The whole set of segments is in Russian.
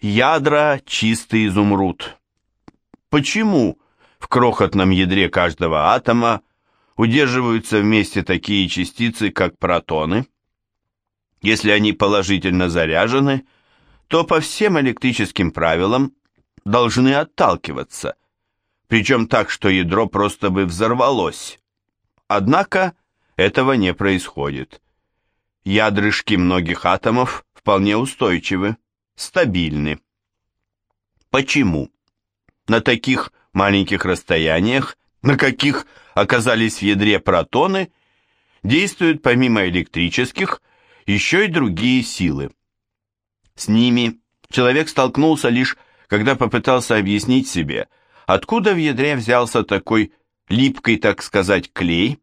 Ядра – чистый изумруд. Почему в крохотном ядре каждого атома удерживаются вместе такие частицы, как протоны? Если они положительно заряжены, то по всем электрическим правилам должны отталкиваться, причем так, что ядро просто бы взорвалось. Однако этого не происходит. Ядрышки многих атомов вполне устойчивы стабильны. Почему? На таких маленьких расстояниях, на каких оказались в ядре протоны, действуют помимо электрических еще и другие силы. С ними человек столкнулся лишь, когда попытался объяснить себе, откуда в ядре взялся такой липкий, так сказать, клей,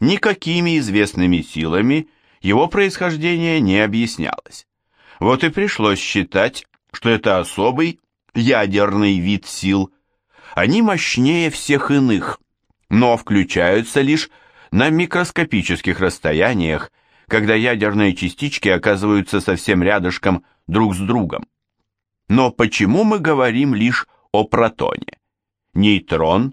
никакими известными силами его происхождение не объяснялось. Вот и пришлось считать, что это особый ядерный вид сил. Они мощнее всех иных, но включаются лишь на микроскопических расстояниях, когда ядерные частички оказываются совсем рядышком друг с другом. Но почему мы говорим лишь о протоне? Нейтрон,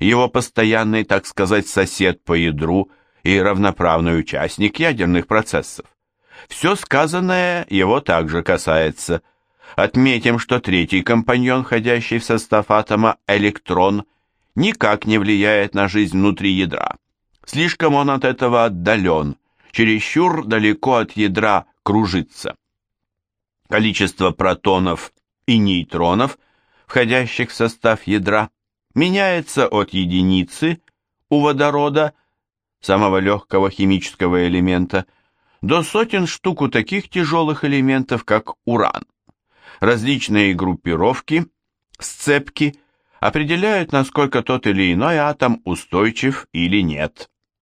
его постоянный, так сказать, сосед по ядру и равноправный участник ядерных процессов. Все сказанное его также касается. Отметим, что третий компаньон, входящий в состав атома, электрон, никак не влияет на жизнь внутри ядра. Слишком он от этого отдален, чересчур далеко от ядра кружится. Количество протонов и нейтронов, входящих в состав ядра, меняется от единицы у водорода, самого легкого химического элемента, до сотен штук у таких тяжелых элементов, как уран. Различные группировки, сцепки определяют, насколько тот или иной атом устойчив или нет.